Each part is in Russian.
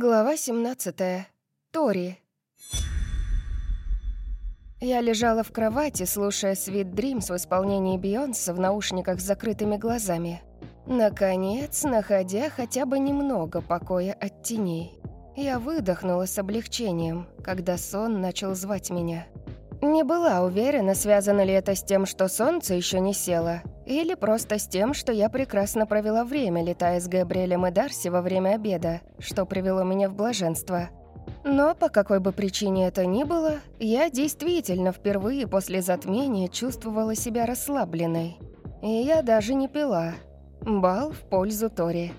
Глава 17. Тори. Я лежала в кровати, слушая Sweet Dreams в исполнении Бейонсе в наушниках с закрытыми глазами. Наконец, находя хотя бы немного покоя от теней. Я выдохнула с облегчением, когда сон начал звать меня. Не была уверена, связано ли это с тем, что солнце еще не село, или просто с тем, что я прекрасно провела время, летая с Габриэлем и Дарси во время обеда, что привело меня в блаженство. Но по какой бы причине это ни было, я действительно впервые после затмения чувствовала себя расслабленной. И я даже не пила. Бал в пользу Тори.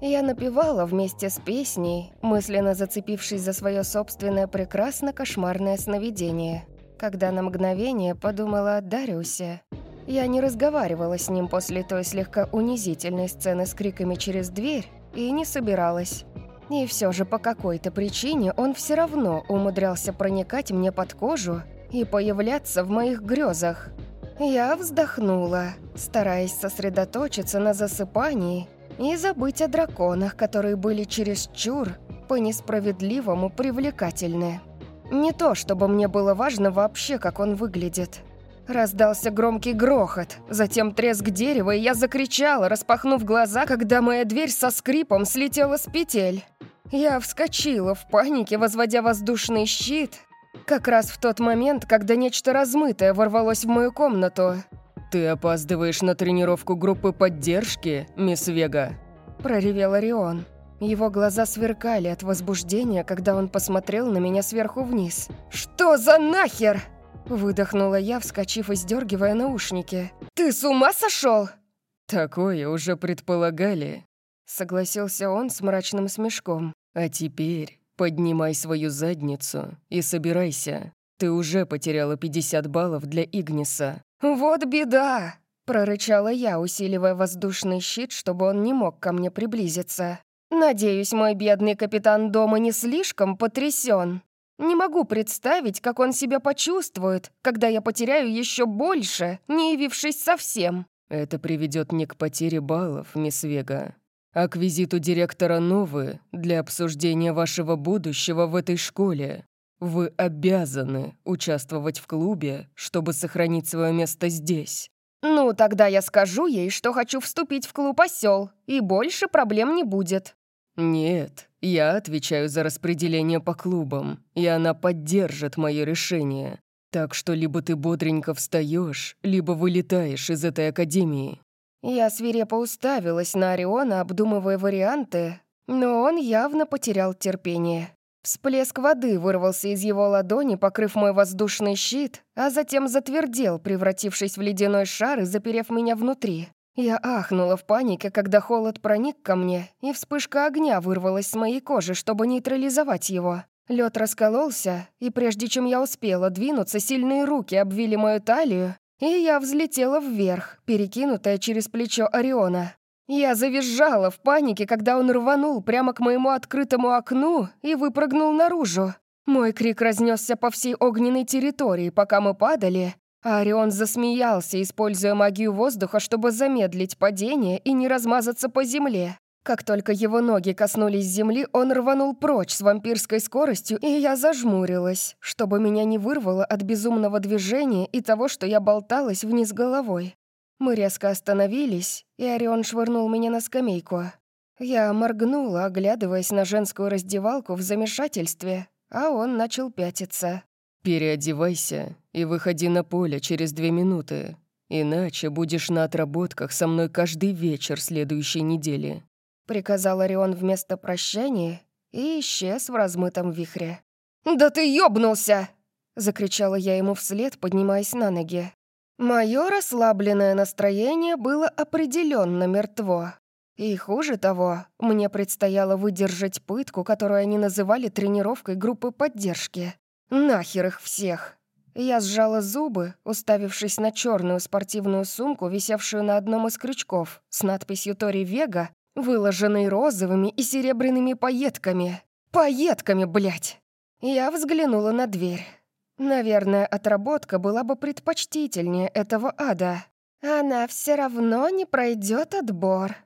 Я напевала вместе с песней, мысленно зацепившись за свое собственное прекрасно-кошмарное сновидение, когда на мгновение подумала о Дариусе. Я не разговаривала с ним после той слегка унизительной сцены с криками через дверь и не собиралась. И все же по какой-то причине он все равно умудрялся проникать мне под кожу и появляться в моих грезах. Я вздохнула, стараясь сосредоточиться на засыпании и забыть о драконах, которые были чересчур по несправедливому привлекательны. Не то, чтобы мне было важно вообще, как он выглядит. Раздался громкий грохот, затем треск дерева, и я закричала, распахнув глаза, когда моя дверь со скрипом слетела с петель. Я вскочила в панике, возводя воздушный щит, как раз в тот момент, когда нечто размытое ворвалось в мою комнату. «Ты опаздываешь на тренировку группы поддержки, мисс Вега?» – проревел Орион. Его глаза сверкали от возбуждения, когда он посмотрел на меня сверху вниз. «Что за нахер?» Выдохнула я, вскочив и сдергивая наушники. «Ты с ума сошел?» «Такое уже предполагали», — согласился он с мрачным смешком. «А теперь поднимай свою задницу и собирайся. Ты уже потеряла 50 баллов для Игниса». «Вот беда!» — прорычала я, усиливая воздушный щит, чтобы он не мог ко мне приблизиться. «Надеюсь, мой бедный капитан дома не слишком потрясен. Не могу представить, как он себя почувствует, когда я потеряю еще больше, не явившись совсем. Это приведет не к потере баллов, мисс Вега, а к визиту директора Новы для обсуждения вашего будущего в этой школе. Вы обязаны участвовать в клубе, чтобы сохранить свое место здесь. Ну, тогда я скажу ей, что хочу вступить в клуб «Осёл», и больше проблем не будет. «Нет, я отвечаю за распределение по клубам, и она поддержит мое решение. Так что либо ты бодренько встаешь, либо вылетаешь из этой академии». Я свирепо уставилась на Ориона, обдумывая варианты, но он явно потерял терпение. Всплеск воды вырвался из его ладони, покрыв мой воздушный щит, а затем затвердел, превратившись в ледяной шар и заперев меня внутри. Я ахнула в панике, когда холод проник ко мне, и вспышка огня вырвалась с моей кожи, чтобы нейтрализовать его. Лед раскололся, и прежде чем я успела двинуться, сильные руки обвили мою талию, и я взлетела вверх, перекинутая через плечо Ориона. Я завизжала в панике, когда он рванул прямо к моему открытому окну и выпрыгнул наружу. Мой крик разнесся по всей огненной территории, пока мы падали, Арион засмеялся, используя магию воздуха, чтобы замедлить падение и не размазаться по земле. Как только его ноги коснулись земли, он рванул прочь с вампирской скоростью, и я зажмурилась, чтобы меня не вырвало от безумного движения и того, что я болталась вниз головой. Мы резко остановились, и Орион швырнул меня на скамейку. Я моргнула, оглядываясь на женскую раздевалку в замешательстве, а он начал пятиться. «Переодевайся и выходи на поле через две минуты, иначе будешь на отработках со мной каждый вечер следующей недели», приказал Орион вместо прощания и исчез в размытом вихре. «Да ты ёбнулся!» — закричала я ему вслед, поднимаясь на ноги. Мое расслабленное настроение было определенно мертво. И хуже того, мне предстояло выдержать пытку, которую они называли тренировкой группы поддержки. Нахер их всех! Я сжала зубы, уставившись на черную спортивную сумку, висевшую на одном из крючков, с надписью «Тори Вега», выложенной розовыми и серебряными пайетками. Пайетками, блядь! Я взглянула на дверь. Наверное, отработка была бы предпочтительнее этого ада. Она все равно не пройдет отбор.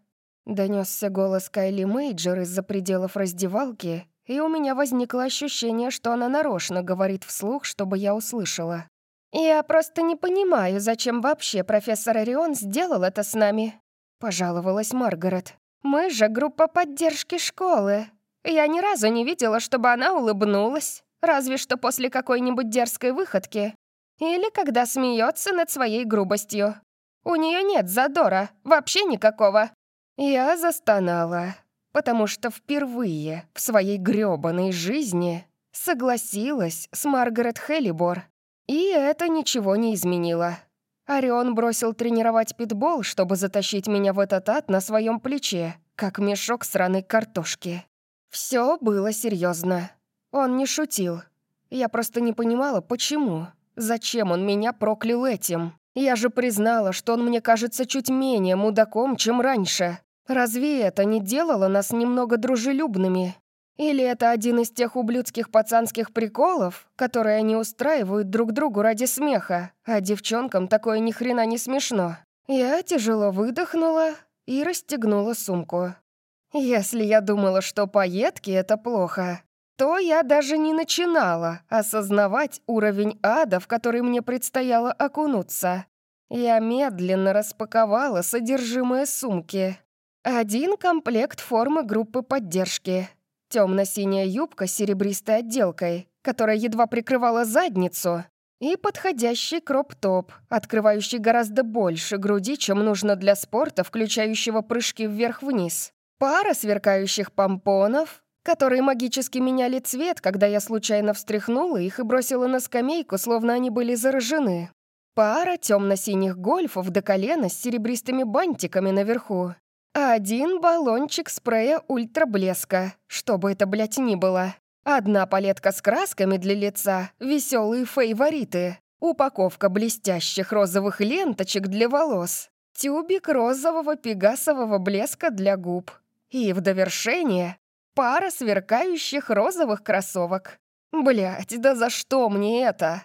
Донесся голос Кайли Мейджер из-за пределов раздевалки, и у меня возникло ощущение, что она нарочно говорит вслух, чтобы я услышала. «Я просто не понимаю, зачем вообще профессор Орион сделал это с нами», — пожаловалась Маргарет. «Мы же группа поддержки школы. Я ни разу не видела, чтобы она улыбнулась, разве что после какой-нибудь дерзкой выходки. Или когда смеется над своей грубостью. У нее нет задора, вообще никакого». Я застонала, потому что впервые в своей грёбаной жизни согласилась с Маргарет Хеллибор. И это ничего не изменило. Орион бросил тренировать питбол, чтобы затащить меня в этот ад на своем плече, как мешок сраной картошки. Все было серьезно. Он не шутил. Я просто не понимала, почему. Зачем он меня проклял этим? Я же признала, что он мне кажется чуть менее мудаком, чем раньше. Разве это не делало нас немного дружелюбными? Или это один из тех ублюдских пацанских приколов, которые они устраивают друг другу ради смеха, а девчонкам такое ни хрена не смешно? Я тяжело выдохнула и расстегнула сумку. Если я думала, что поедки — это плохо, то я даже не начинала осознавать уровень ада, в который мне предстояло окунуться. Я медленно распаковала содержимое сумки. Один комплект формы группы поддержки, Темно-синяя юбка с серебристой отделкой, которая едва прикрывала задницу, и подходящий кроп-топ, открывающий гораздо больше груди, чем нужно для спорта, включающего прыжки вверх-вниз. Пара сверкающих помпонов, которые магически меняли цвет, когда я случайно встряхнула их и бросила на скамейку, словно они были заражены. Пара темно-синих гольфов до колена с серебристыми бантиками наверху один баллончик спрея ультраблеска, что бы это, блядь, ни было. Одна палетка с красками для лица, веселые фейвориты. Упаковка блестящих розовых ленточек для волос. Тюбик розового пегасового блеска для губ. И в довершение пара сверкающих розовых кроссовок. Блять, да за что мне это?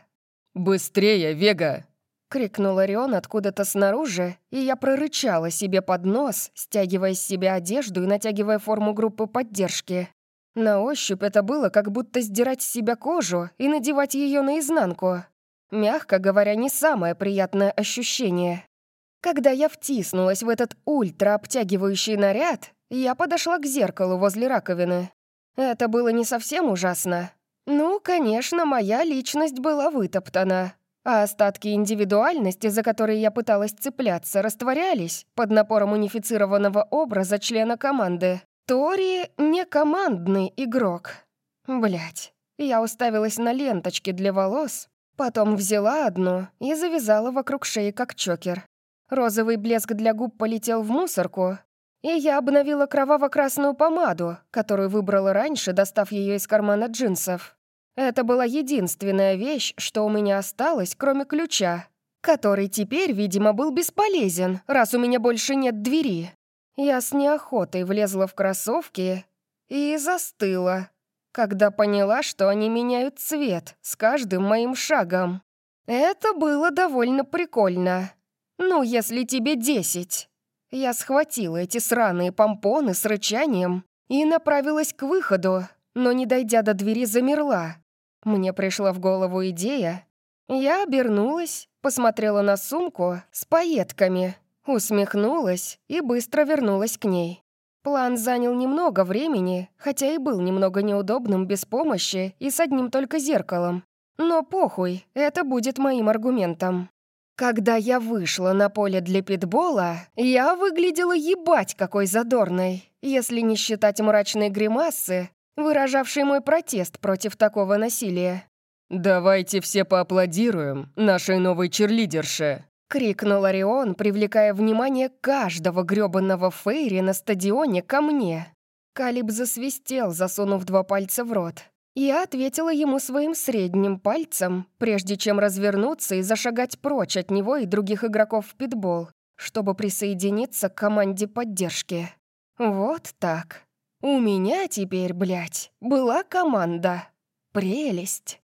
«Быстрее, Вега!» — крикнул Орион откуда-то снаружи, и я прорычала себе под нос, стягивая с себя одежду и натягивая форму группы поддержки. На ощупь это было, как будто сдирать с себя кожу и надевать ее наизнанку. Мягко говоря, не самое приятное ощущение. Когда я втиснулась в этот ультра-обтягивающий наряд, я подошла к зеркалу возле раковины. Это было не совсем ужасно. Ну, конечно, моя личность была вытоптана, а остатки индивидуальности, за которые я пыталась цепляться, растворялись под напором унифицированного образа члена команды. Тори — не командный игрок. Блять, я уставилась на ленточки для волос, потом взяла одну и завязала вокруг шеи как чокер. Розовый блеск для губ полетел в мусорку, и я обновила кроваво-красную помаду, которую выбрала раньше, достав ее из кармана джинсов. Это была единственная вещь, что у меня осталось, кроме ключа, который теперь, видимо, был бесполезен, раз у меня больше нет двери. Я с неохотой влезла в кроссовки и застыла, когда поняла, что они меняют цвет с каждым моим шагом. Это было довольно прикольно. Ну, если тебе десять. Я схватила эти сраные помпоны с рычанием и направилась к выходу, но, не дойдя до двери, замерла. Мне пришла в голову идея. Я обернулась, посмотрела на сумку с пайетками, усмехнулась и быстро вернулась к ней. План занял немного времени, хотя и был немного неудобным без помощи и с одним только зеркалом. Но похуй, это будет моим аргументом. Когда я вышла на поле для питбола, я выглядела ебать какой задорной, если не считать мрачной гримасы, выражавший мой протест против такого насилия. «Давайте все поаплодируем нашей новой черлидерше!» — крикнул Орион, привлекая внимание каждого грёбаного Фейри на стадионе ко мне. Калиб засвистел, засунув два пальца в рот. Я ответила ему своим средним пальцем, прежде чем развернуться и зашагать прочь от него и других игроков в питбол, чтобы присоединиться к команде поддержки. Вот так. У меня теперь, блядь, была команда. Прелесть.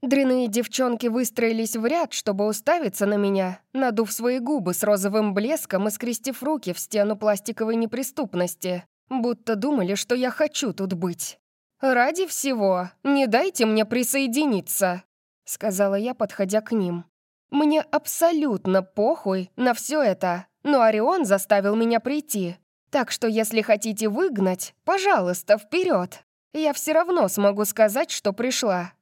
Дряные девчонки выстроились в ряд, чтобы уставиться на меня, надув свои губы с розовым блеском и скрестив руки в стену пластиковой неприступности, будто думали, что я хочу тут быть. «Ради всего, не дайте мне присоединиться», — сказала я, подходя к ним. «Мне абсолютно похуй на все это, но Орион заставил меня прийти. Так что если хотите выгнать, пожалуйста, вперед. Я все равно смогу сказать, что пришла.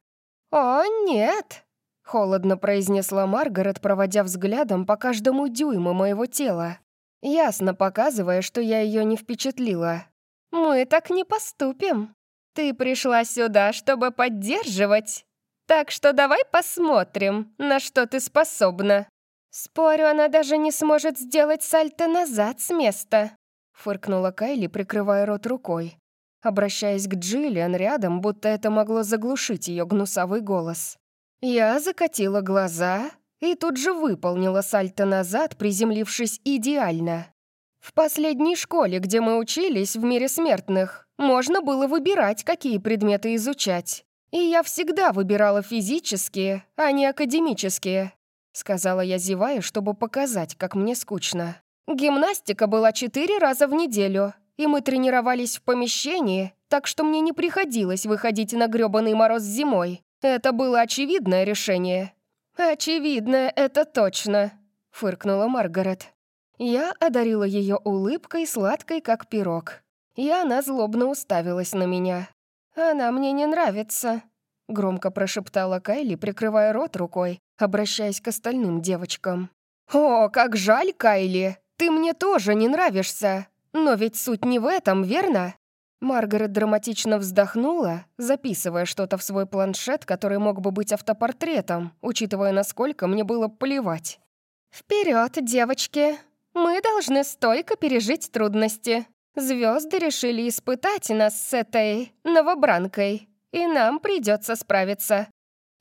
«О, нет!» — холодно произнесла Маргарет, проводя взглядом по каждому дюйму моего тела, ясно показывая, что я ее не впечатлила. «Мы так не поступим. Ты пришла сюда, чтобы поддерживать. Так что давай посмотрим, на что ты способна. Спорю, она даже не сможет сделать сальто назад с места», — фыркнула Кайли, прикрывая рот рукой обращаясь к Джиллиан рядом, будто это могло заглушить ее гнусавый голос. Я закатила глаза и тут же выполнила сальто назад, приземлившись идеально. В последней школе, где мы учились в мире смертных, можно было выбирать, какие предметы изучать. И я всегда выбирала физические, а не академические, сказала я, зевая, чтобы показать, как мне скучно. Гимнастика была четыре раза в неделю, и мы тренировались в помещении, так что мне не приходилось выходить на грёбаный мороз зимой. Это было очевидное решение. «Очевидно, это точно», — фыркнула Маргарет. Я одарила ее улыбкой, сладкой, как пирог. И она злобно уставилась на меня. «Она мне не нравится», — громко прошептала Кайли, прикрывая рот рукой, обращаясь к остальным девочкам. «О, как жаль, Кайли! Ты мне тоже не нравишься!» Но ведь суть не в этом, верно? Маргарет драматично вздохнула, записывая что-то в свой планшет, который мог бы быть автопортретом, учитывая, насколько мне было плевать. Вперед, девочки! Мы должны стойко пережить трудности. Звезды решили испытать нас с этой новобранкой, и нам придется справиться.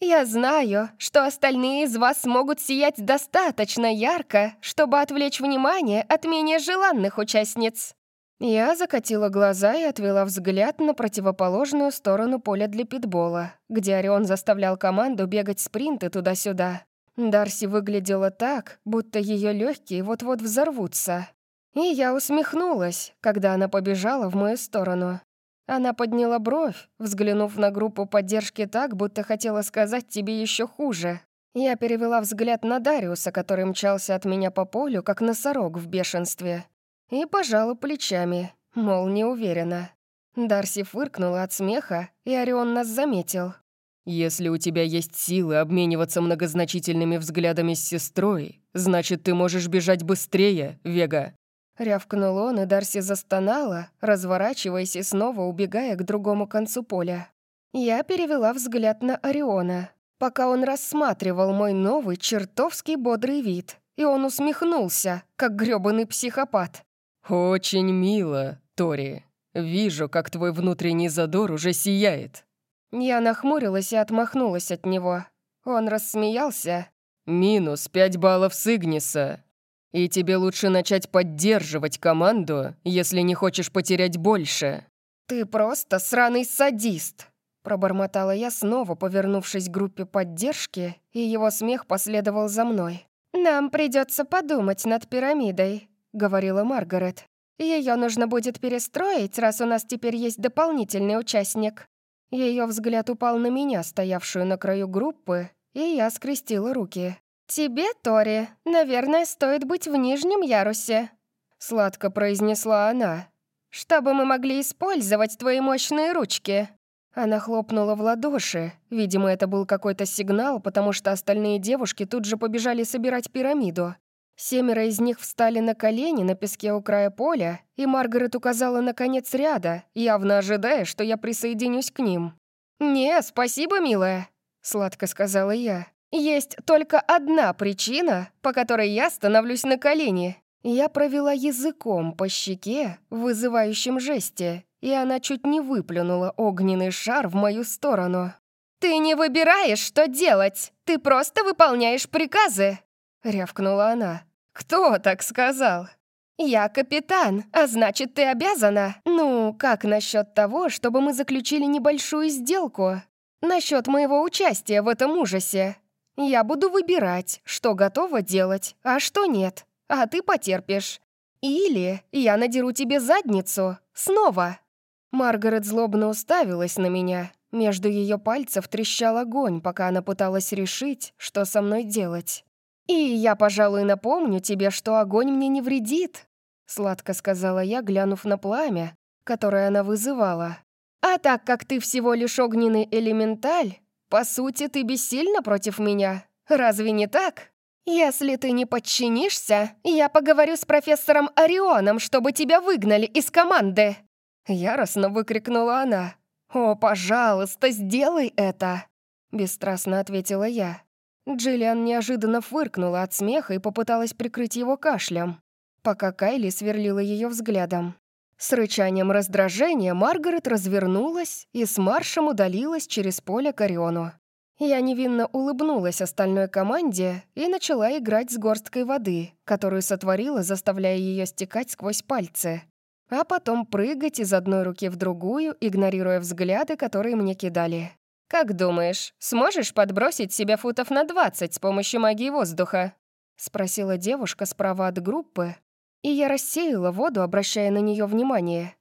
Я знаю, что остальные из вас могут сиять достаточно ярко, чтобы отвлечь внимание от менее желанных участниц. Я закатила глаза и отвела взгляд на противоположную сторону поля для питбола, где Орион заставлял команду бегать спринты туда-сюда. Дарси выглядела так, будто ее легкие вот-вот взорвутся. И я усмехнулась, когда она побежала в мою сторону. Она подняла бровь, взглянув на группу поддержки так, будто хотела сказать тебе еще хуже. Я перевела взгляд на Дариуса, который мчался от меня по полю, как носорог в бешенстве. И пожала плечами, мол, не уверена. Дарси фыркнула от смеха, и Орион нас заметил. «Если у тебя есть силы обмениваться многозначительными взглядами с сестрой, значит, ты можешь бежать быстрее, Вега». Рявкнул он, и Дарси застонала, разворачиваясь и снова убегая к другому концу поля. Я перевела взгляд на Ориона, пока он рассматривал мой новый чертовский бодрый вид, и он усмехнулся, как грёбаный психопат. «Очень мило, Тори. Вижу, как твой внутренний задор уже сияет». Я нахмурилась и отмахнулась от него. Он рассмеялся. «Минус пять баллов с Игниса. И тебе лучше начать поддерживать команду, если не хочешь потерять больше». «Ты просто сраный садист!» Пробормотала я снова, повернувшись к группе поддержки, и его смех последовал за мной. «Нам придется подумать над пирамидой», — говорила Маргарет. Ее нужно будет перестроить, раз у нас теперь есть дополнительный участник». Ее взгляд упал на меня, стоявшую на краю группы, и я скрестила руки. «Тебе, Тори, наверное, стоит быть в нижнем ярусе», — сладко произнесла она, «чтобы мы могли использовать твои мощные ручки». Она хлопнула в ладоши. Видимо, это был какой-то сигнал, потому что остальные девушки тут же побежали собирать пирамиду. Семеро из них встали на колени на песке у края поля, и Маргарет указала на конец ряда, явно ожидая, что я присоединюсь к ним. «Не, спасибо, милая», — сладко сказала я. Есть только одна причина, по которой я становлюсь на колени. Я провела языком по щеке вызывающем жесте, и она чуть не выплюнула огненный шар в мою сторону. «Ты не выбираешь, что делать! Ты просто выполняешь приказы!» — рявкнула она. «Кто так сказал?» «Я капитан, а значит, ты обязана. Ну, как насчет того, чтобы мы заключили небольшую сделку? насчет моего участия в этом ужасе. Я буду выбирать, что готова делать, а что нет, а ты потерпишь. Или я надеру тебе задницу. Снова». Маргарет злобно уставилась на меня. Между ее пальцев трещал огонь, пока она пыталась решить, что со мной делать. «И я, пожалуй, напомню тебе, что огонь мне не вредит», — сладко сказала я, глянув на пламя, которое она вызывала. «А так как ты всего лишь огненный элементаль, по сути, ты бессильна против меня. Разве не так? Если ты не подчинишься, я поговорю с профессором Орионом, чтобы тебя выгнали из команды!» Яростно выкрикнула она. «О, пожалуйста, сделай это!» Бесстрастно ответила я. Джиллиан неожиданно фыркнула от смеха и попыталась прикрыть его кашлем, пока Кайли сверлила ее взглядом. С рычанием раздражения Маргарет развернулась и с маршем удалилась через поле к Ориону. Я невинно улыбнулась остальной команде и начала играть с горсткой воды, которую сотворила, заставляя ее стекать сквозь пальцы, а потом прыгать из одной руки в другую, игнорируя взгляды, которые мне кидали. «Как думаешь, сможешь подбросить себя футов на 20 с помощью магии воздуха?» — спросила девушка справа от группы, и я рассеяла воду, обращая на нее внимание.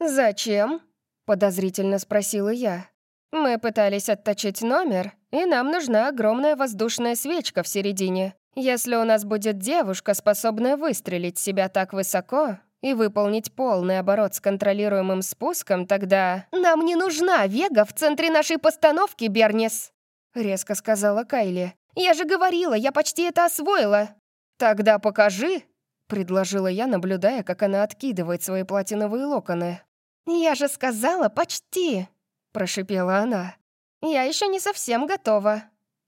«Зачем?» — подозрительно спросила я. «Мы пытались отточить номер, и нам нужна огромная воздушная свечка в середине. Если у нас будет девушка, способная выстрелить себя так высоко, и выполнить полный оборот с контролируемым спуском, тогда... «Нам не нужна Вега в центре нашей постановки, Бернис!» — резко сказала Кайли. «Я же говорила, я почти это освоила!» «Тогда покажи!» — предложила я, наблюдая, как она откидывает свои платиновые локоны. «Я же сказала, почти!» — прошипела она. «Я еще не совсем готова».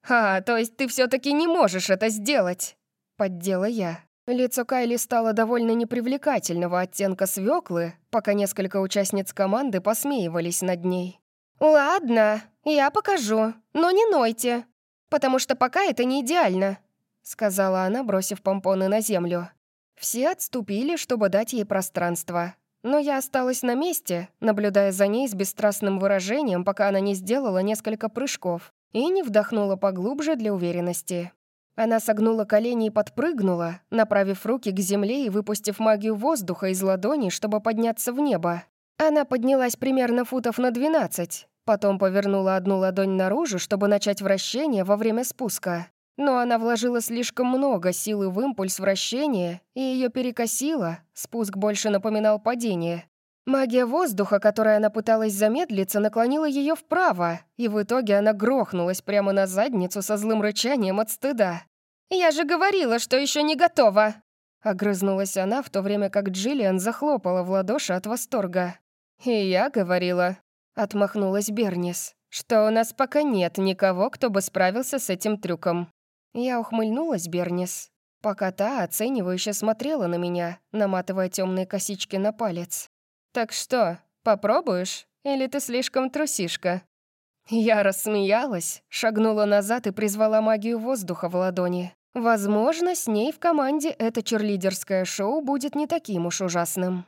«А, то есть ты все таки не можешь это сделать?» — поддела я. Лицо Кайли стало довольно непривлекательного оттенка свеклы, пока несколько участниц команды посмеивались над ней. «Ладно, я покажу, но не нойте, потому что пока это не идеально», сказала она, бросив помпоны на землю. Все отступили, чтобы дать ей пространство. Но я осталась на месте, наблюдая за ней с бесстрастным выражением, пока она не сделала несколько прыжков и не вдохнула поглубже для уверенности. Она согнула колени и подпрыгнула, направив руки к земле и выпустив магию воздуха из ладони, чтобы подняться в небо. Она поднялась примерно футов на 12, потом повернула одну ладонь наружу, чтобы начать вращение во время спуска. Но она вложила слишком много силы в импульс вращения, и ее перекосило, спуск больше напоминал падение. Магия воздуха, которой она пыталась замедлиться, наклонила ее вправо, и в итоге она грохнулась прямо на задницу со злым рычанием от стыда. «Я же говорила, что еще не готова!» Огрызнулась она, в то время как Джиллиан захлопала в ладоши от восторга. «И я говорила», — отмахнулась Бернис, «что у нас пока нет никого, кто бы справился с этим трюком». Я ухмыльнулась Бернис, пока та оценивающе смотрела на меня, наматывая темные косички на палец. «Так что, попробуешь? Или ты слишком трусишка?» Я рассмеялась, шагнула назад и призвала магию воздуха в ладони. Возможно, с ней в команде это черлидерское шоу будет не таким уж ужасным.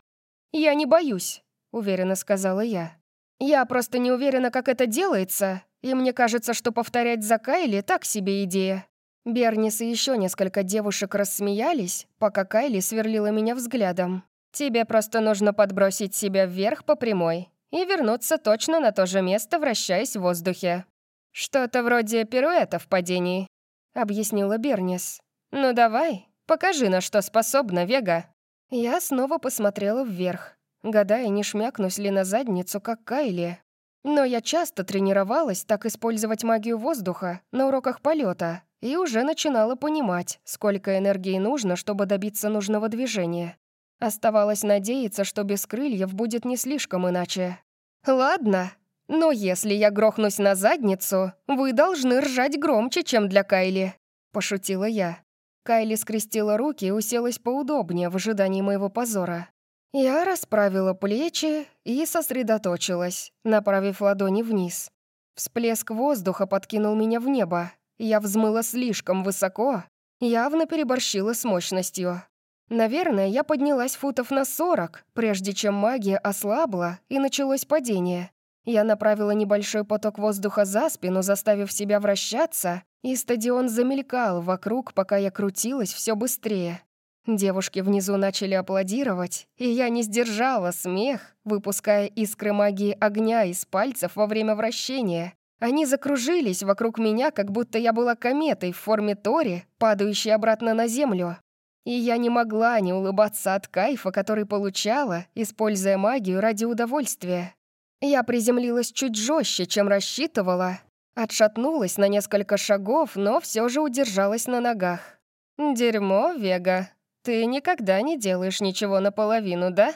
«Я не боюсь», — уверенно сказала я. «Я просто не уверена, как это делается, и мне кажется, что повторять за Кайли так себе идея». Бернис и еще несколько девушек рассмеялись, пока Кайли сверлила меня взглядом. «Тебе просто нужно подбросить себя вверх по прямой и вернуться точно на то же место, вращаясь в воздухе. Что-то вроде пируэта в падении. — объяснила Бернис. «Ну давай, покажи, на что способна Вега». Я снова посмотрела вверх, гадая, не шмякнусь ли на задницу, как Кайли. Но я часто тренировалась так использовать магию воздуха на уроках полета и уже начинала понимать, сколько энергии нужно, чтобы добиться нужного движения. Оставалось надеяться, что без крыльев будет не слишком иначе. «Ладно, но если я грохнусь на задницу, вы должны ржать громче, чем для Кайли», — пошутила я. Кайли скрестила руки и уселась поудобнее в ожидании моего позора. Я расправила плечи и сосредоточилась, направив ладони вниз. Всплеск воздуха подкинул меня в небо. Я взмыла слишком высоко, явно переборщила с мощностью. Наверное, я поднялась футов на сорок, прежде чем магия ослабла и началось падение. Я направила небольшой поток воздуха за спину, заставив себя вращаться, и стадион замелькал вокруг, пока я крутилась все быстрее. Девушки внизу начали аплодировать, и я не сдержала смех, выпуская искры магии огня из пальцев во время вращения. Они закружились вокруг меня, как будто я была кометой в форме Тори, падающей обратно на землю. И я не могла не улыбаться от кайфа, который получала, используя магию ради удовольствия. Я приземлилась чуть жестче, чем рассчитывала. Отшатнулась на несколько шагов, но все же удержалась на ногах. «Дерьмо, Вега. Ты никогда не делаешь ничего наполовину, да?»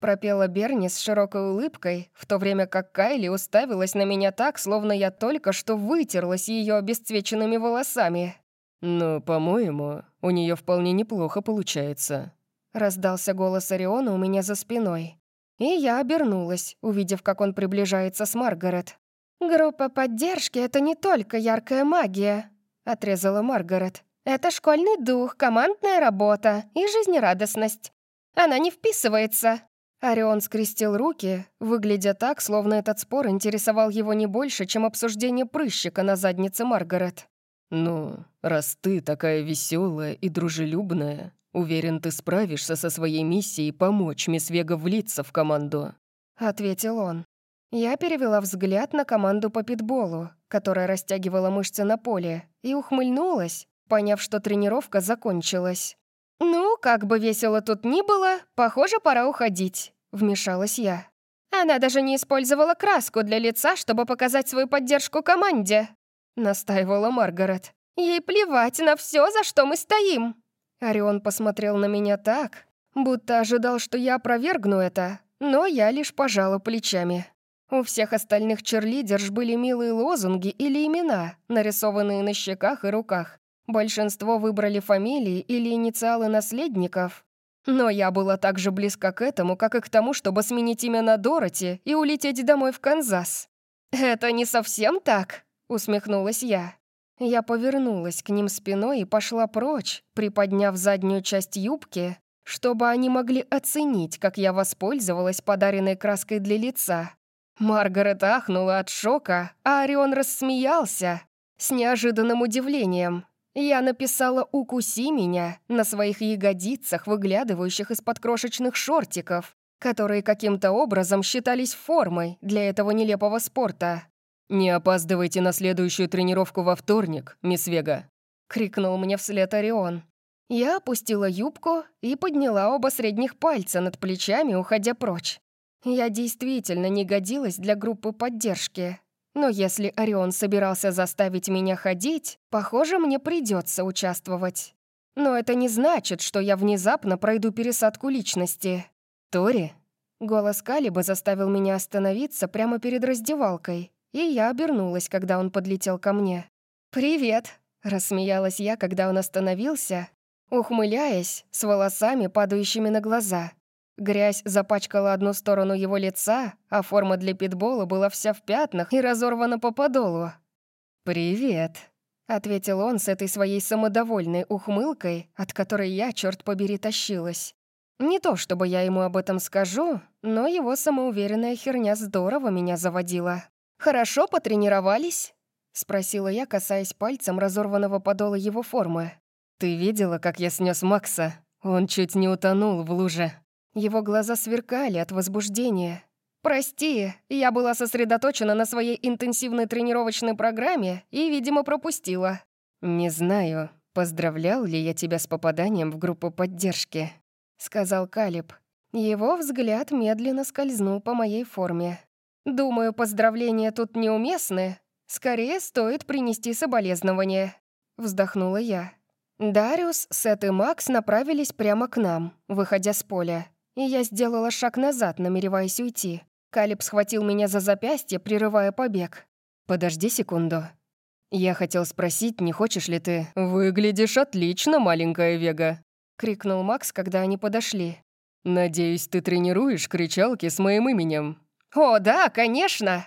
Пропела Берни с широкой улыбкой, в то время как Кайли уставилась на меня так, словно я только что вытерлась ее обесцвеченными волосами. «Ну, по-моему, у нее вполне неплохо получается», — раздался голос Ориона у меня за спиной. И я обернулась, увидев, как он приближается с Маргарет. «Группа поддержки — это не только яркая магия», — отрезала Маргарет. «Это школьный дух, командная работа и жизнерадостность. Она не вписывается». Орион скрестил руки, выглядя так, словно этот спор интересовал его не больше, чем обсуждение прыщика на заднице Маргарет. «Ну, раз ты такая веселая и дружелюбная, Уверен, ты справишься со своей миссией помочь мисс Вега влиться в команду», — ответил он. Я перевела взгляд на команду по питболу, которая растягивала мышцы на поле, и ухмыльнулась, поняв, что тренировка закончилась. «Ну, как бы весело тут ни было, похоже, пора уходить», — вмешалась я. «Она даже не использовала краску для лица, чтобы показать свою поддержку команде», — настаивала Маргарет. «Ей плевать на все, за что мы стоим». Орион посмотрел на меня так, будто ожидал, что я опровергну это, но я лишь пожала плечами. У всех остальных черлидерш были милые лозунги или имена, нарисованные на щеках и руках. Большинство выбрали фамилии или инициалы наследников. Но я была так же близка к этому, как и к тому, чтобы сменить имя на Дороти и улететь домой в Канзас. «Это не совсем так», — усмехнулась я. Я повернулась к ним спиной и пошла прочь, приподняв заднюю часть юбки, чтобы они могли оценить, как я воспользовалась подаренной краской для лица. Маргарет ахнула от шока, а Орион рассмеялся с неожиданным удивлением. Я написала «Укуси меня» на своих ягодицах, выглядывающих из-под крошечных шортиков, которые каким-то образом считались формой для этого нелепого спорта. «Не опаздывайте на следующую тренировку во вторник, мисс Вега», — крикнул мне вслед Орион. Я опустила юбку и подняла оба средних пальца над плечами, уходя прочь. Я действительно не годилась для группы поддержки. Но если Орион собирался заставить меня ходить, похоже, мне придется участвовать. Но это не значит, что я внезапно пройду пересадку личности. «Тори?» Голос Калиба заставил меня остановиться прямо перед раздевалкой и я обернулась, когда он подлетел ко мне. «Привет!» — рассмеялась я, когда он остановился, ухмыляясь, с волосами, падающими на глаза. Грязь запачкала одну сторону его лица, а форма для питбола была вся в пятнах и разорвана по подолу. «Привет», — ответил он с этой своей самодовольной ухмылкой, от которой я, черт побери, тащилась. Не то чтобы я ему об этом скажу, но его самоуверенная херня здорово меня заводила. «Хорошо потренировались?» — спросила я, касаясь пальцем разорванного подола его формы. «Ты видела, как я снес Макса? Он чуть не утонул в луже». Его глаза сверкали от возбуждения. «Прости, я была сосредоточена на своей интенсивной тренировочной программе и, видимо, пропустила». «Не знаю, поздравлял ли я тебя с попаданием в группу поддержки», — сказал Калиб. Его взгляд медленно скользнул по моей форме. Думаю, поздравления тут неуместны. Скорее стоит принести соболезнования. Вздохнула я. Дариус, Сет и Макс направились прямо к нам, выходя с поля. И я сделала шаг назад, намереваясь уйти. Калиб схватил меня за запястье, прерывая побег. «Подожди секунду. Я хотел спросить, не хочешь ли ты...» «Выглядишь отлично, маленькая Вега!» — крикнул Макс, когда они подошли. «Надеюсь, ты тренируешь кричалки с моим именем?» «О, да, конечно!»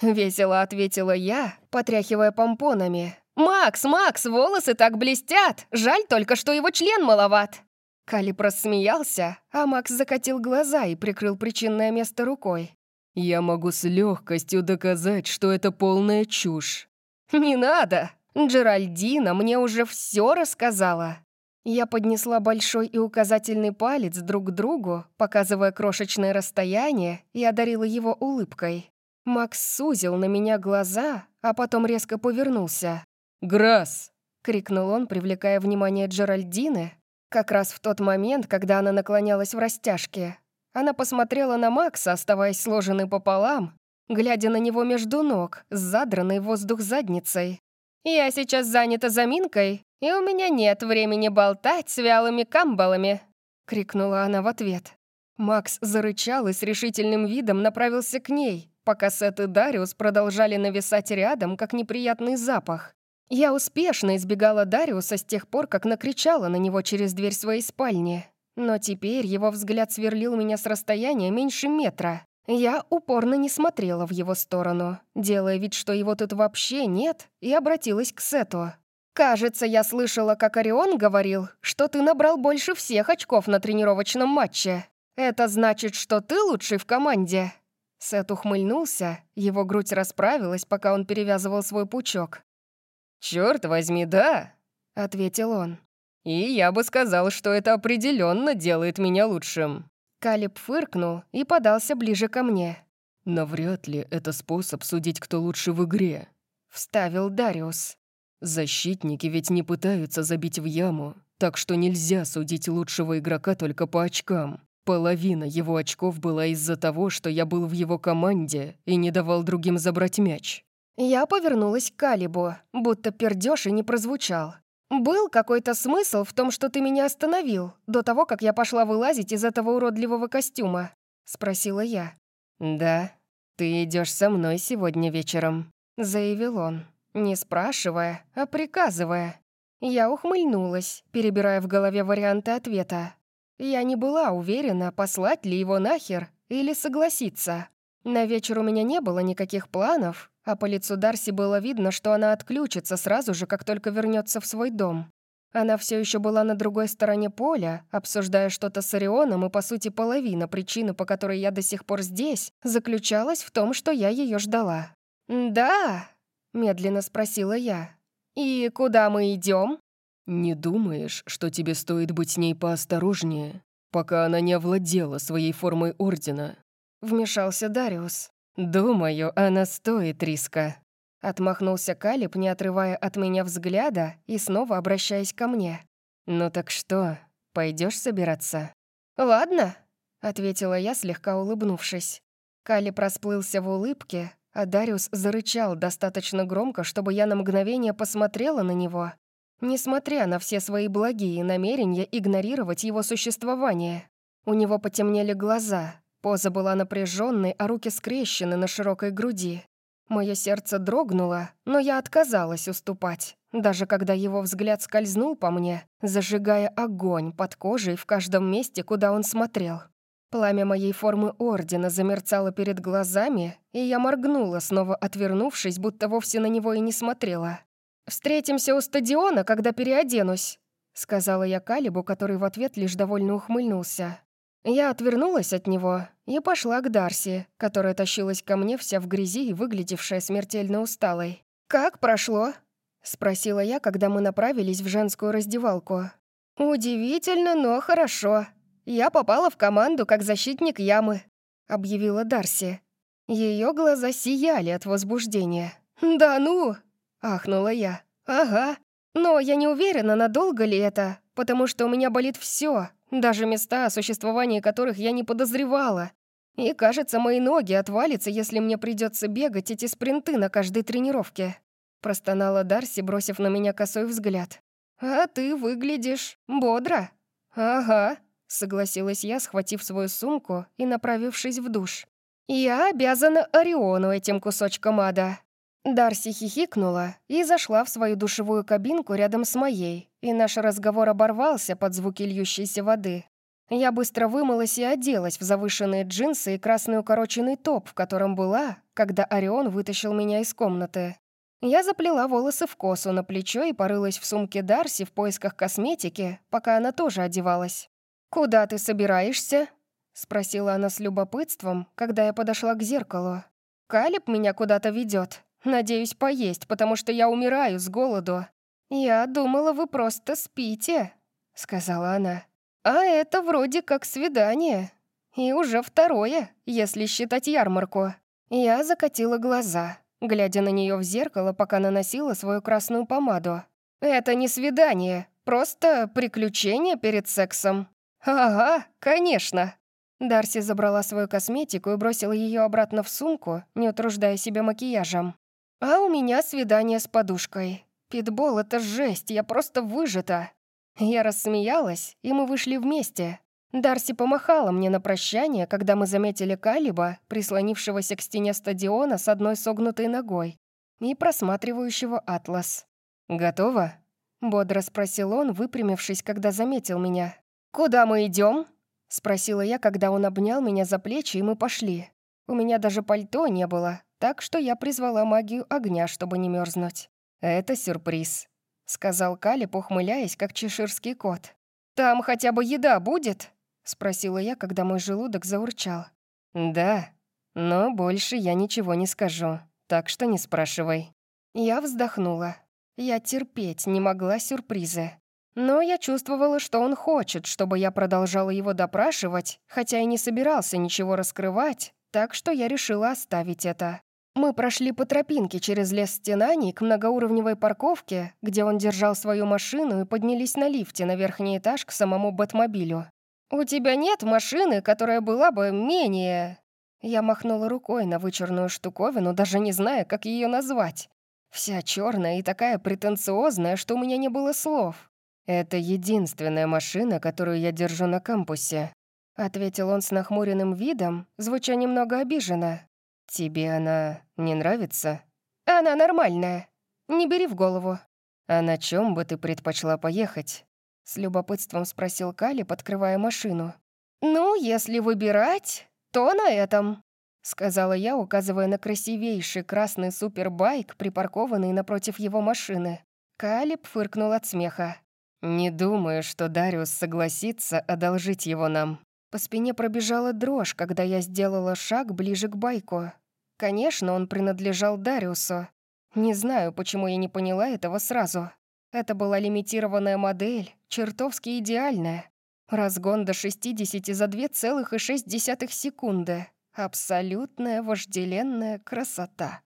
Весело ответила я, потряхивая помпонами. «Макс, Макс, волосы так блестят! Жаль только, что его член маловат!» Калип рассмеялся, а Макс закатил глаза и прикрыл причинное место рукой. Я могу с легкостью доказать, что это полная чушь. «Не надо! Джеральдина мне уже все рассказала!» Я поднесла большой и указательный палец друг к другу, показывая крошечное расстояние, и одарила его улыбкой. Макс сузил на меня глаза, а потом резко повернулся. «Грасс!» — крикнул он, привлекая внимание Джеральдины, как раз в тот момент, когда она наклонялась в растяжке. Она посмотрела на Макса, оставаясь сложенной пополам, глядя на него между ног, с задранной воздух задницей. «Я сейчас занята заминкой, и у меня нет времени болтать с вялыми камбалами», — крикнула она в ответ. Макс зарычал и с решительным видом направился к ней, пока Сет и Дариус продолжали нависать рядом, как неприятный запах. Я успешно избегала Дариуса с тех пор, как накричала на него через дверь своей спальни. Но теперь его взгляд сверлил меня с расстояния меньше метра. Я упорно не смотрела в его сторону, делая вид, что его тут вообще нет, и обратилась к Сету. «Кажется, я слышала, как Орион говорил, что ты набрал больше всех очков на тренировочном матче. Это значит, что ты лучший в команде?» Сет ухмыльнулся, его грудь расправилась, пока он перевязывал свой пучок. «Чёрт возьми, да!» — ответил он. «И я бы сказал, что это определенно делает меня лучшим». Калиб фыркнул и подался ближе ко мне. «Но вряд ли это способ судить, кто лучше в игре», — вставил Дариус. «Защитники ведь не пытаются забить в яму, так что нельзя судить лучшего игрока только по очкам. Половина его очков была из-за того, что я был в его команде и не давал другим забрать мяч». Я повернулась к Калибу, будто пердёж и не прозвучал. «Был какой-то смысл в том, что ты меня остановил, до того, как я пошла вылазить из этого уродливого костюма?» — спросила я. «Да, ты идешь со мной сегодня вечером», — заявил он, не спрашивая, а приказывая. Я ухмыльнулась, перебирая в голове варианты ответа. Я не была уверена, послать ли его нахер или согласиться. На вечер у меня не было никаких планов, а по лицу Дарси было видно, что она отключится сразу же, как только вернется в свой дом. Она все еще была на другой стороне поля, обсуждая что-то с Орионом, и, по сути, половина причины, по которой я до сих пор здесь, заключалась в том, что я ее ждала. «Да?» — медленно спросила я. «И куда мы идем? «Не думаешь, что тебе стоит быть с ней поосторожнее, пока она не овладела своей формой Ордена?» Вмешался Дариус. «Думаю, она стоит риска». Отмахнулся Калиб, не отрывая от меня взгляда и снова обращаясь ко мне. «Ну так что, пойдешь собираться?» «Ладно», — ответила я, слегка улыбнувшись. Калиб расплылся в улыбке, а Дариус зарычал достаточно громко, чтобы я на мгновение посмотрела на него, несмотря на все свои благие намерения игнорировать его существование. У него потемнели глаза, Поза была напряженной, а руки скрещены на широкой груди. Мое сердце дрогнуло, но я отказалась уступать, даже когда его взгляд скользнул по мне, зажигая огонь под кожей в каждом месте, куда он смотрел. Пламя моей формы ордена замерцало перед глазами, и я моргнула, снова отвернувшись, будто вовсе на него и не смотрела. «Встретимся у стадиона, когда переоденусь», — сказала я Калибу, который в ответ лишь довольно ухмыльнулся. Я отвернулась от него и пошла к Дарси, которая тащилась ко мне вся в грязи и выглядевшая смертельно усталой. «Как прошло?» — спросила я, когда мы направились в женскую раздевалку. «Удивительно, но хорошо. Я попала в команду как защитник ямы», — объявила Дарси. Ее глаза сияли от возбуждения. «Да ну!» — ахнула я. «Ага. Но я не уверена, надолго ли это, потому что у меня болит все, даже места, о существовании которых я не подозревала. И, кажется, мои ноги отвалятся, если мне придется бегать эти спринты на каждой тренировке. Простонала Дарси, бросив на меня косой взгляд. «А ты выглядишь бодро». «Ага», — согласилась я, схватив свою сумку и направившись в душ. «Я обязана Ориону этим кусочком ада». Дарси хихикнула и зашла в свою душевую кабинку рядом с моей, и наш разговор оборвался под звуки льющейся воды. Я быстро вымылась и оделась в завышенные джинсы и красный укороченный топ, в котором была, когда Орион вытащил меня из комнаты. Я заплела волосы в косу на плечо и порылась в сумке Дарси в поисках косметики, пока она тоже одевалась. «Куда ты собираешься?» — Спросила она с любопытством, когда я подошла к зеркалу. «Калиб меня куда-то ведет. Надеюсь, поесть, потому что я умираю с голоду». «Я думала, вы просто спите», — сказала она. «А это вроде как свидание. И уже второе, если считать ярмарку». Я закатила глаза, глядя на нее в зеркало, пока наносила свою красную помаду. «Это не свидание, просто приключение перед сексом». «Ага, конечно», Дарси забрала свою косметику и бросила ее обратно в сумку, не утруждая себя макияжем. «А у меня свидание с подушкой. Питбол — это жесть, я просто выжата». Я рассмеялась, и мы вышли вместе. Дарси помахала мне на прощание, когда мы заметили Калиба, прислонившегося к стене стадиона с одной согнутой ногой, и просматривающего атлас. «Готово?» — бодро спросил он, выпрямившись, когда заметил меня. «Куда мы идем? — спросила я, когда он обнял меня за плечи, и мы пошли. У меня даже пальто не было, так что я призвала магию огня, чтобы не мерзнуть. «Это сюрприз», — сказал Калиб, ухмыляясь, как чеширский кот. «Там хотя бы еда будет?» — спросила я, когда мой желудок заурчал. «Да, но больше я ничего не скажу, так что не спрашивай». Я вздохнула. Я терпеть не могла сюрпризы. Но я чувствовала, что он хочет, чтобы я продолжала его допрашивать, хотя и не собирался ничего раскрывать, так что я решила оставить это. Мы прошли по тропинке через лес стенаний к многоуровневой парковке, где он держал свою машину и поднялись на лифте на верхний этаж к самому Бэтмобилю. «У тебя нет машины, которая была бы менее...» Я махнула рукой на вычурную штуковину, даже не зная, как ее назвать. Вся черная и такая претенциозная, что у меня не было слов. «Это единственная машина, которую я держу на кампусе», — ответил он с нахмуренным видом, звуча немного обиженно. «Тебе она не нравится?» «Она нормальная. Не бери в голову». «А на чем бы ты предпочла поехать?» — с любопытством спросил Кали, подкрывая машину. «Ну, если выбирать, то на этом», — сказала я, указывая на красивейший красный супербайк, припаркованный напротив его машины. Калиб фыркнул от смеха. «Не думаю, что Дариус согласится одолжить его нам». По спине пробежала дрожь, когда я сделала шаг ближе к байку. Конечно, он принадлежал Дариусу. Не знаю, почему я не поняла этого сразу. Это была лимитированная модель, чертовски идеальная. Разгон до 60 за 2,6 секунды. Абсолютная вожделенная красота.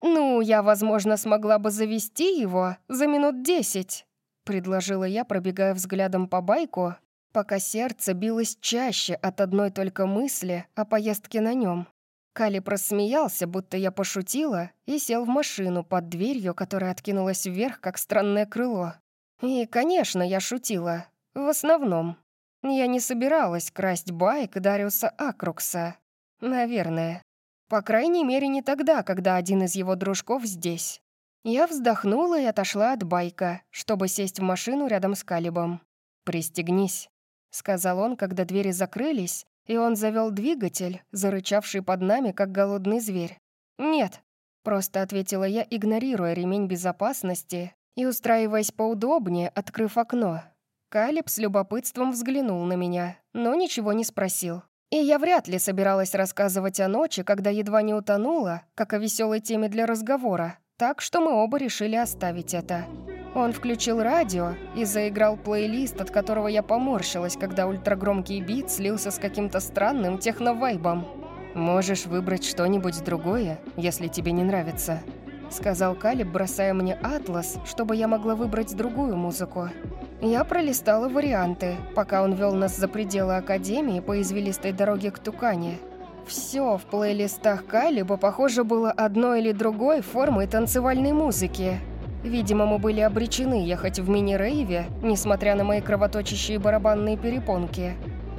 Ну, я, возможно, смогла бы завести его за минут десять предложила я, пробегая взглядом по байку, пока сердце билось чаще от одной только мысли о поездке на нем. Кали просмеялся, будто я пошутила, и сел в машину под дверью, которая откинулась вверх, как странное крыло. И, конечно, я шутила. В основном. Я не собиралась красть байк Дариуса Акрукса. Наверное. По крайней мере, не тогда, когда один из его дружков здесь. Я вздохнула и отошла от байка, чтобы сесть в машину рядом с Калибом. «Пристегнись», — сказал он, когда двери закрылись, и он завел двигатель, зарычавший под нами, как голодный зверь. «Нет», — просто ответила я, игнорируя ремень безопасности и устраиваясь поудобнее, открыв окно. Калиб с любопытством взглянул на меня, но ничего не спросил. И я вряд ли собиралась рассказывать о ночи, когда едва не утонула, как о веселой теме для разговора, так что мы оба решили оставить это. Он включил радио и заиграл плейлист, от которого я поморщилась, когда ультрагромкий бит слился с каким-то странным техновайбом. «Можешь выбрать что-нибудь другое, если тебе не нравится», — сказал Калиб, бросая мне атлас, чтобы я могла выбрать другую музыку. Я пролистала варианты, пока он вел нас за пределы Академии по извилистой дороге к Тукане. Все в плейлистах Калиба, похоже, было одной или другой формой танцевальной музыки. Видимо, мы были обречены ехать в мини-рейве, несмотря на мои кровоточащие барабанные перепонки.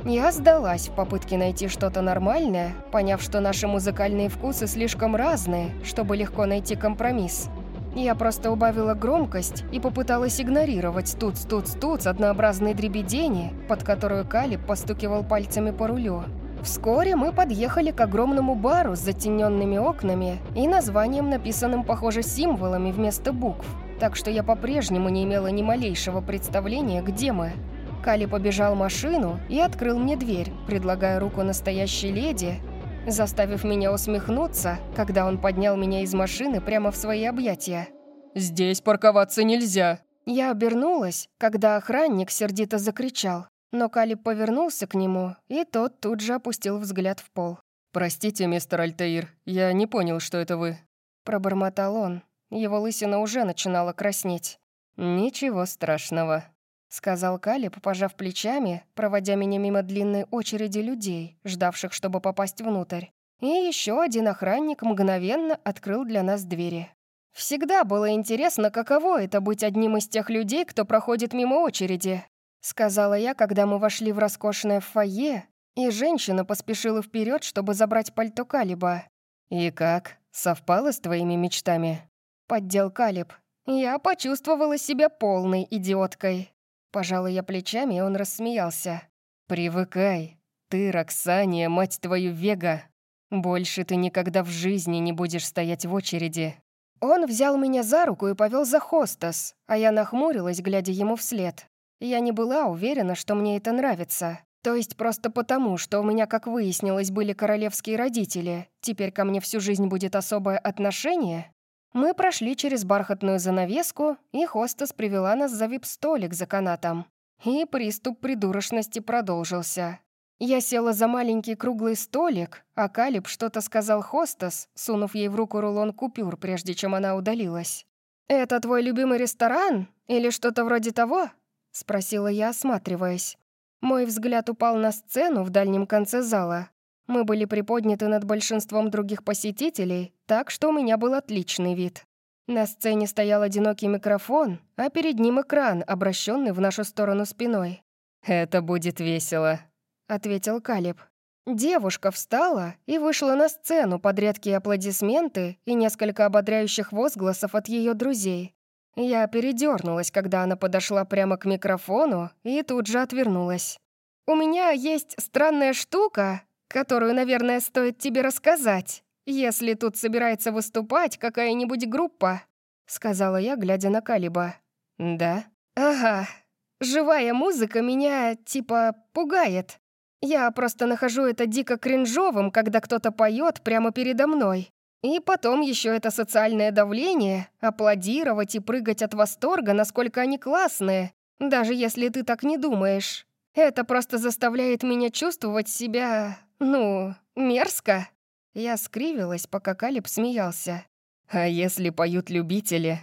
Я сдалась в попытке найти что-то нормальное, поняв, что наши музыкальные вкусы слишком разные, чтобы легко найти компромисс. Я просто убавила громкость и попыталась игнорировать туц-туц-туц однообразные дребедени, под которую Калиб постукивал пальцами по рулю. Вскоре мы подъехали к огромному бару с затененными окнами и названием, написанным, похоже, символами вместо букв, так что я по-прежнему не имела ни малейшего представления, где мы. Кали побежал машину и открыл мне дверь, предлагая руку настоящей леди, заставив меня усмехнуться, когда он поднял меня из машины прямо в свои объятия. «Здесь парковаться нельзя!» Я обернулась, когда охранник сердито закричал, но Калиб повернулся к нему, и тот тут же опустил взгляд в пол. «Простите, мистер Альтаир, я не понял, что это вы». Пробормотал он. Его лысина уже начинала краснеть. «Ничего страшного», — сказал Калиб, пожав плечами, проводя меня мимо длинной очереди людей, ждавших, чтобы попасть внутрь. И еще один охранник мгновенно открыл для нас двери. Всегда было интересно, каково это быть одним из тех людей, кто проходит мимо очереди, сказала я, когда мы вошли в роскошное фойе, и женщина поспешила вперед, чтобы забрать пальто Калиба. «И как? Совпало с твоими мечтами?» Поддел Калиб. Я почувствовала себя полной идиоткой. Пожала я плечами, и он рассмеялся. «Привыкай. Ты, Роксания, мать твою, Вега. Больше ты никогда в жизни не будешь стоять в очереди. Он взял меня за руку и повел за хостес, а я нахмурилась, глядя ему вслед. Я не была уверена, что мне это нравится. То есть просто потому, что у меня, как выяснилось, были королевские родители, теперь ко мне всю жизнь будет особое отношение? Мы прошли через бархатную занавеску, и хостес привела нас за вип-столик за канатом. И приступ придурочности продолжился. Я села за маленький круглый столик, а Калиб что-то сказал хостес, сунув ей в руку рулон купюр, прежде чем она удалилась. «Это твой любимый ресторан? Или что-то вроде того?» — спросила я, осматриваясь. Мой взгляд упал на сцену в дальнем конце зала. Мы были приподняты над большинством других посетителей, так что у меня был отличный вид. На сцене стоял одинокий микрофон, а перед ним экран, обращенный в нашу сторону спиной. «Это будет весело», ответил Калиб. Девушка встала и вышла на сцену под редкие аплодисменты и несколько ободряющих возгласов от ее друзей. Я передернулась, когда она подошла прямо к микрофону и тут же отвернулась. «У меня есть странная штука, которую, наверное, стоит тебе рассказать, если тут собирается выступать какая-нибудь группа», сказала я, глядя на Калиба. «Да?» «Ага. Живая музыка меня, типа, пугает. Я просто нахожу это дико кринжовым, когда кто-то поет прямо передо мной. И потом еще это социальное давление, аплодировать и прыгать от восторга, насколько они классные, даже если ты так не думаешь. Это просто заставляет меня чувствовать себя, ну, мерзко. Я скривилась, пока Калиб смеялся. «А если поют любители?»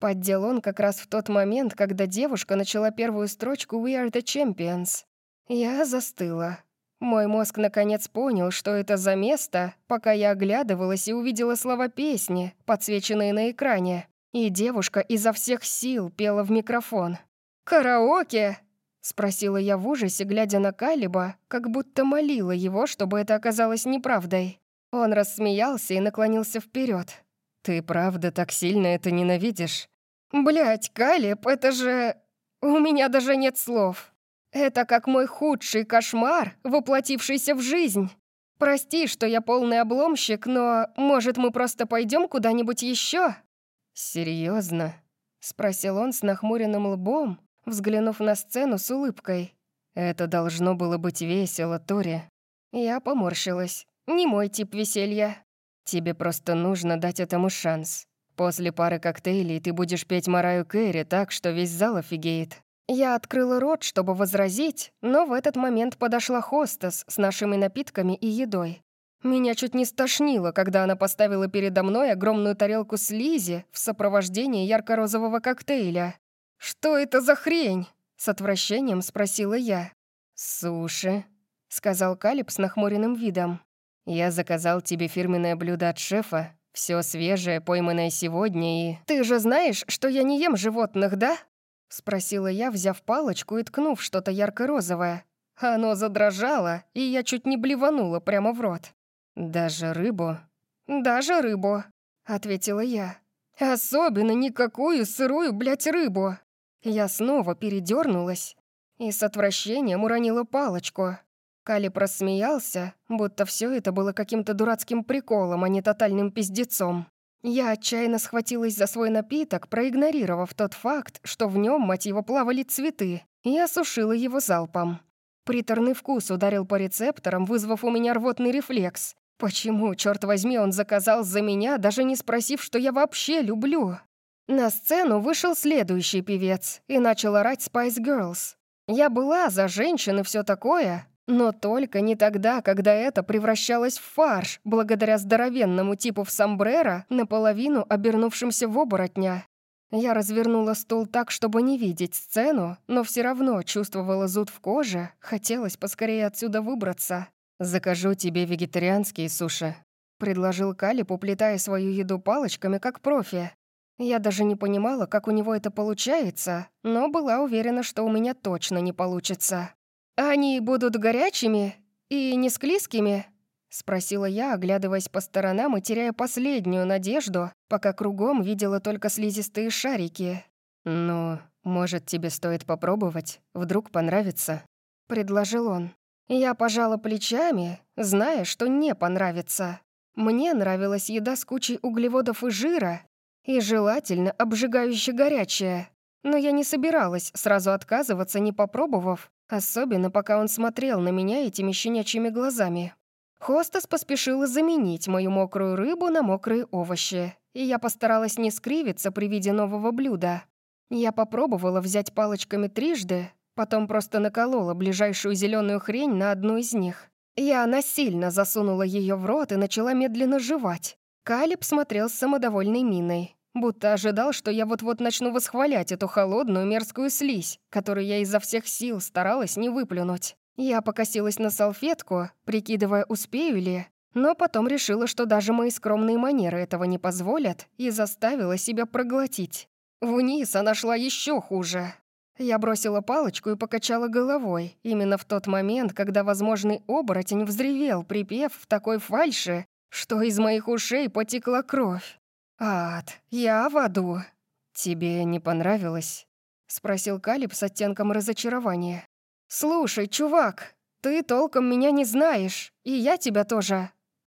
Поддел он как раз в тот момент, когда девушка начала первую строчку «We are the champions». Я застыла. Мой мозг наконец понял, что это за место, пока я оглядывалась и увидела слова песни, подсвеченные на экране. И девушка изо всех сил пела в микрофон. «Караоке!» — спросила я в ужасе, глядя на Калиба, как будто молила его, чтобы это оказалось неправдой. Он рассмеялся и наклонился вперед. «Ты правда так сильно это ненавидишь?» Блять, Калиб, это же... У меня даже нет слов. Это как мой худший кошмар, воплотившийся в жизнь. Прости, что я полный обломщик, но, может, мы просто пойдем куда-нибудь еще? Серьезно? спросил он с нахмуренным лбом, взглянув на сцену с улыбкой. Это должно было быть весело, Тори. Я поморщилась. Не мой тип веселья. Тебе просто нужно дать этому шанс. После пары коктейлей ты будешь петь Мараю Кэрри так, что весь зал офигеет. Я открыла рот, чтобы возразить, но в этот момент подошла хостес с нашими напитками и едой. Меня чуть не стошнило, когда она поставила передо мной огромную тарелку слизи в сопровождении ярко-розового коктейля. «Что это за хрень?» — с отвращением спросила я. «Суши», — сказал Калиб с нахмуренным видом. «Я заказал тебе фирменное блюдо от шефа. Все свежее, пойманное сегодня и...» «Ты же знаешь, что я не ем животных, да?» — спросила я, взяв палочку и ткнув что-то ярко-розовое. Оно задрожало, и я чуть не блеванула прямо в рот. «Даже рыбу?» «Даже рыбу», — ответила я. «Особенно никакую сырую, блядь, рыбу». Я снова передернулась и с отвращением уронила палочку. Кали просмеялся, будто все это было каким-то дурацким приколом, а не тотальным пиздецом. Я отчаянно схватилась за свой напиток, проигнорировав тот факт, что в нем, мать его, плавали цветы, и осушила его залпом. Приторный вкус ударил по рецепторам, вызвав у меня рвотный рефлекс. Почему, черт возьми, он заказал за меня, даже не спросив, что я вообще люблю? На сцену вышел следующий певец и начал орать Spice Girls. Я была за женщин и все такое, но только не тогда, когда это превращалось в фарш, благодаря здоровенному типу в сомбреро, наполовину обернувшимся в оборотня. Я развернула стул так, чтобы не видеть сцену, но все равно чувствовала зуд в коже, хотелось поскорее отсюда выбраться. «Закажу тебе вегетарианские суши», — предложил Калиб, уплетая свою еду палочками, как профи. Я даже не понимала, как у него это получается, но была уверена, что у меня точно не получится. «Они будут горячими и не склизкими?» — спросила я, оглядываясь по сторонам и теряя последнюю надежду, пока кругом видела только слизистые шарики. «Ну, может, тебе стоит попробовать? Вдруг понравится?» — предложил он. Я пожала плечами, зная, что не понравится. Мне нравилась еда с кучей углеводов и жира, и желательно обжигающе горячая. Но я не собиралась сразу отказываться, не попробовав, Особенно, пока он смотрел на меня этими щенячьими глазами. Хостес поспешила заменить мою мокрую рыбу на мокрые овощи, и я постаралась не скривиться при виде нового блюда. Я попробовала взять палочками трижды, потом просто наколола ближайшую зеленую хрень на одну из них. Я насильно засунула ее в рот и начала медленно жевать. Калиб смотрел с самодовольной миной будто ожидал, что я вот-вот начну восхвалять эту холодную мерзкую слизь, которую я изо всех сил старалась не выплюнуть. Я покосилась на салфетку, прикидывая, успею ли, но потом решила, что даже мои скромные манеры этого не позволят, и заставила себя проглотить. Вниз она шла еще хуже. Я бросила палочку и покачала головой, именно в тот момент, когда возможный оборотень взревел, припев в такой фальши, что из моих ушей потекла кровь. «Ад, я в аду». «Тебе не понравилось?» — спросил Калиб с оттенком разочарования. «Слушай, чувак, ты толком меня не знаешь, и я тебя тоже.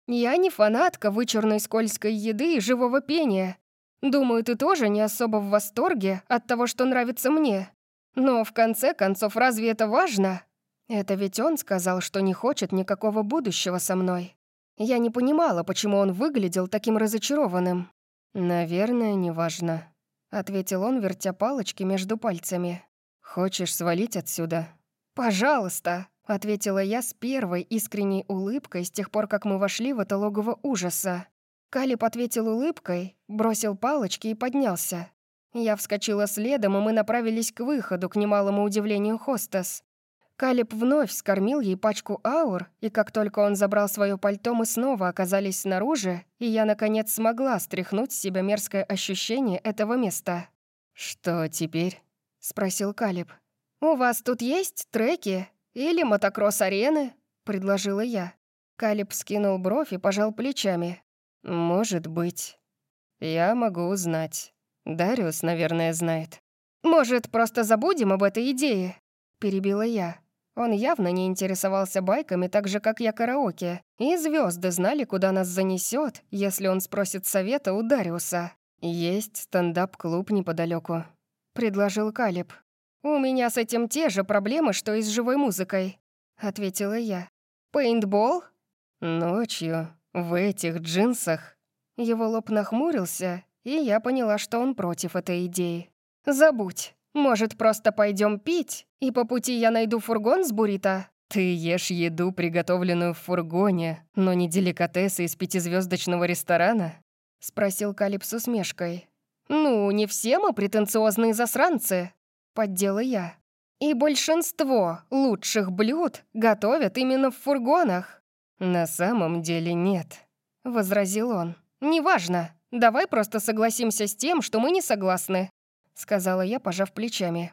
Я не фанатка вычурной скользкой еды и живого пения. Думаю, ты тоже не особо в восторге от того, что нравится мне. Но в конце концов, разве это важно? Это ведь он сказал, что не хочет никакого будущего со мной. Я не понимала, почему он выглядел таким разочарованным. «Наверное, неважно», — ответил он, вертя палочки между пальцами. «Хочешь свалить отсюда?» «Пожалуйста», — ответила я с первой искренней улыбкой с тех пор, как мы вошли в это логово ужаса. Калиб ответил улыбкой, бросил палочки и поднялся. Я вскочила следом, и мы направились к выходу, к немалому удивлению хостес. Калиб вновь скормил ей пачку аур, и как только он забрал свое пальто, мы снова оказались снаружи, и я, наконец, смогла стряхнуть с себя мерзкое ощущение этого места. «Что теперь?» — спросил Калиб. «У вас тут есть треки? Или мотокросс-арены?» — предложила я. Калиб скинул бровь и пожал плечами. «Может быть. Я могу узнать. Дариус, наверное, знает». «Может, просто забудем об этой идее?» — перебила я. Он явно не интересовался байками так же, как я караоке, и звезды знали, куда нас занесет, если он спросит совета у Дариуса. «Есть стендап-клуб неподалеку, предложил Калиб. «У меня с этим те же проблемы, что и с живой музыкой», — ответила я. «Пейнтбол?» «Ночью, в этих джинсах». Его лоб нахмурился, и я поняла, что он против этой идеи. «Забудь. Может, просто пойдем пить, и по пути я найду фургон с буррито?» «Ты ешь еду, приготовленную в фургоне, но не деликатесы из пятизвездочного ресторана?» — спросил Калип с усмешкой. «Ну, не все мы претенциозные засранцы», — поддела я. «И большинство лучших блюд готовят именно в фургонах». «На самом деле нет», — возразил он. «Неважно. Давай просто согласимся с тем, что мы не согласны», — сказала я, пожав плечами.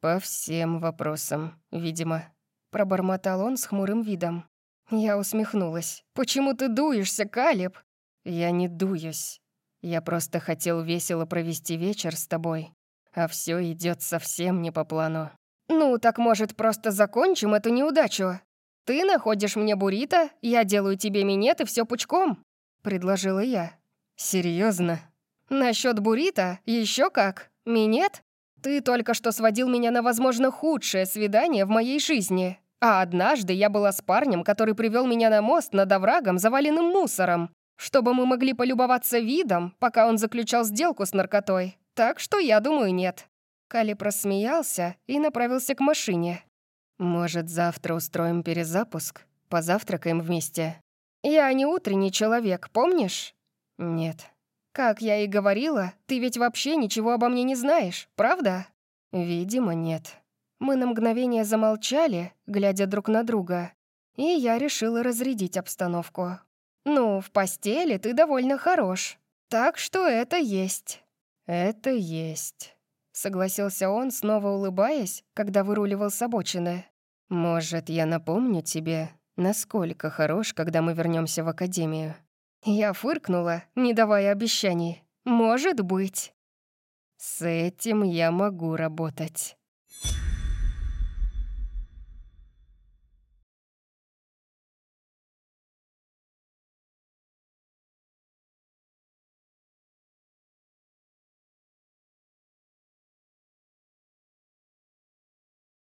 «По всем вопросам, видимо», — пробормотал он с хмурым видом. Я усмехнулась. «Почему ты дуешься, Калиб?» «Я не дуюсь. Я просто хотел весело провести вечер с тобой, а все идет совсем не по плану». «Ну, так, может, просто закончим эту неудачу? Ты находишь мне буррито, я делаю тебе минет и все пучком», — предложила я. Серьезно? Насчет буррито? Еще как? Минет? Ты только что сводил меня на, возможно, худшее свидание в моей жизни. А однажды я была с парнем, который привел меня на мост над оврагом, заваленным мусором, чтобы мы могли полюбоваться видом, пока он заключал сделку с наркотой. Так что я думаю, нет. Кали просмеялся и направился к машине. «Может, завтра устроим перезапуск? Позавтракаем вместе?» «Я не утренний человек, помнишь?» «Нет». «Как я и говорила, ты ведь вообще ничего обо мне не знаешь, правда?» «Видимо, нет». Мы на мгновение замолчали, глядя друг на друга, и я решила разрядить обстановку. «Ну, в постели ты довольно хорош, так что это есть». «Это есть», — согласился он, снова улыбаясь, когда выруливал с обочины. «Может, я напомню тебе, насколько хорош, когда мы вернемся в академию?» Я фыркнула, не давая обещаний. «Может быть». «С этим я могу работать».